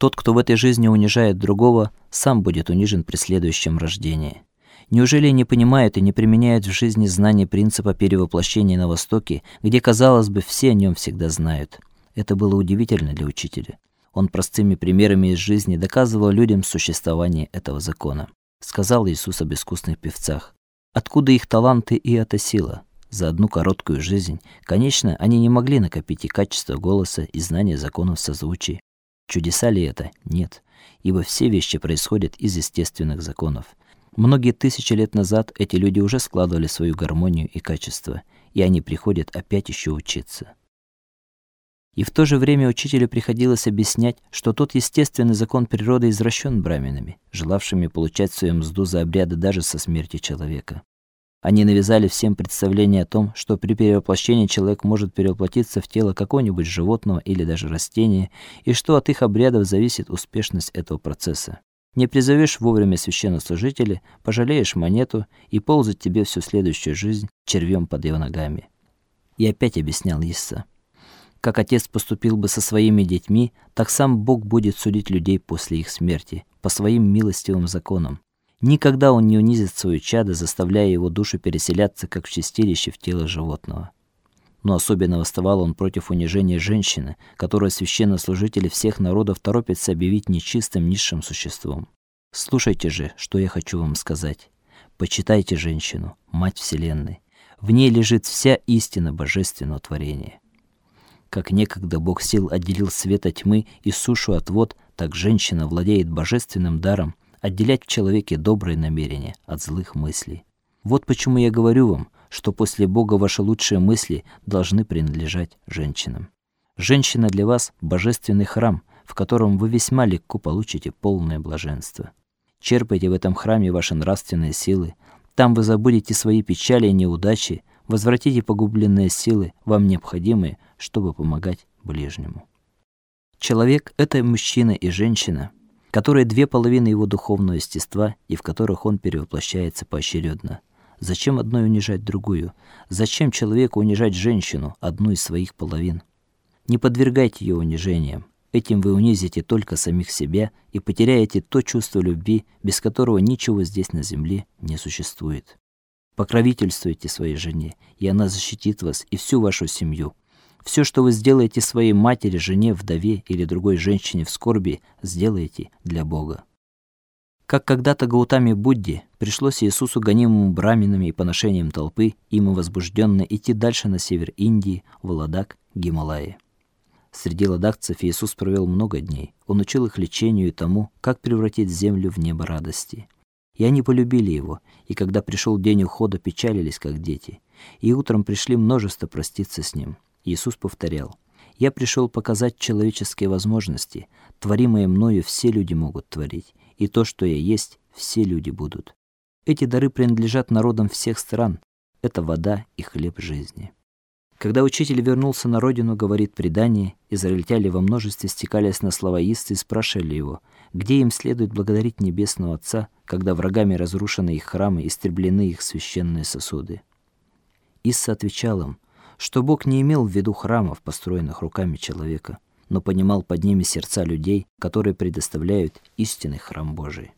Тот, кто в этой жизни унижает другого, сам будет унижен при следующем рождении. Неужели не понимают и не применяют в жизни знания принципа перевоплощения на Востоке, где, казалось бы, все о нем всегда знают? Это было удивительно для учителя. Он простыми примерами из жизни доказывал людям существование этого закона. Сказал Иисус об искусных певцах. Откуда их таланты и эта сила? За одну короткую жизнь, конечно, они не могли накопить и качество голоса, и знания законов созвучия. Чудеса ли это? Нет, ибо все вещи происходят из естественных законов. Многие тысячи лет назад эти люди уже складывали свою гармонию и качество, и они приходят опять еще учиться. И в то же время учителю приходилось объяснять, что тот естественный закон природы извращен браминами, желавшими получать свою мзду за обряды даже со смерти человека. Они навязали всем представление о том, что при перевоплощении человек может перевоплотиться в тело какого-нибудь животного или даже растения, и что от их обрядов зависит успешность этого процесса. Не призовешь вовремя священнослужителя, пожалеешь монету, и ползать тебе всю следующую жизнь червем под его ногами. И опять объяснял Исса. Как отец поступил бы со своими детьми, так сам Бог будет судить людей после их смерти, по своим милостивым законам. Никогда он не унизит свое чадо, заставляя его душу переселяться, как в чистилище, в тело животного но особенно восставал он против унижения женщины, которую священнослужители всех народов торопятся объявить нечистым низшим существом. Слушайте же, что я хочу вам сказать. Почитайте женщину, мать вселенной. В ней лежит вся истина божественного творения. Как некогда Бог сил отделил свет от тьмы и сушу от вод, так женщина владеет божественным даром отделять в человеке добрые намерения от злых мыслей. Вот почему я говорю вам, что после Бога ваши лучшие мысли должны принадлежать женщинам. Женщина для вас божественный храм, в котором вы весьма легко получите полное блаженство. Черпайте в этом храме ваши нравственные силы, там вы забудете свои печали и неудачи, возвратите погубленные силы, вам необходимые, чтобы помогать ближнему. Человек это мужчина и женщина, которые две половины его духовного естества и в которых он перевоплощается поочередно. Зачем одной унижать другую? Зачем человеку унижать женщину, одну из своих половин? Не подвергайте ее унижениям. Этим вы унизите только самих себя и потеряете то чувство любви, без которого ничего здесь на земле не существует. Покровительствуйте своей жене, и она защитит вас и всю вашу семью. Все, что вы сделаете своей матери, жене, вдове или другой женщине в скорби, сделайте для Бога. Как когда-то Гаутами Будде пришлось Иисусу гонимому браминами и поношением толпы, им возбужденно идти дальше на север Индии, в Ладак, Гималаи. Среди ладакцев Иисус провел много дней. Он учил их лечению и тому, как превратить землю в небо радости. И они полюбили его, и когда пришел день ухода, печалились как дети. И утром пришли множество проститься с ним. Иисус повторял: "Я пришел показать человеческие возможности. Творимое мною все люди могут творить и то, что я есть, все люди будут. Эти дары принадлежат народам всех стран. Это вода и хлеб жизни. Когда учитель вернулся на родину, говорит предание, израильтяне во множестве стекались на слова Иисуса и спрашивали его, где им следует благодарить небесного Отца, когда врагами разрушены их храмы, и истреблены их священные сосуды. Иисус отвечал им, что Бог не имел в виду храмов, построенных руками человека, но понимал под ними сердца людей, которые предоставляют истинный храм Божий.